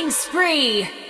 Killing spree!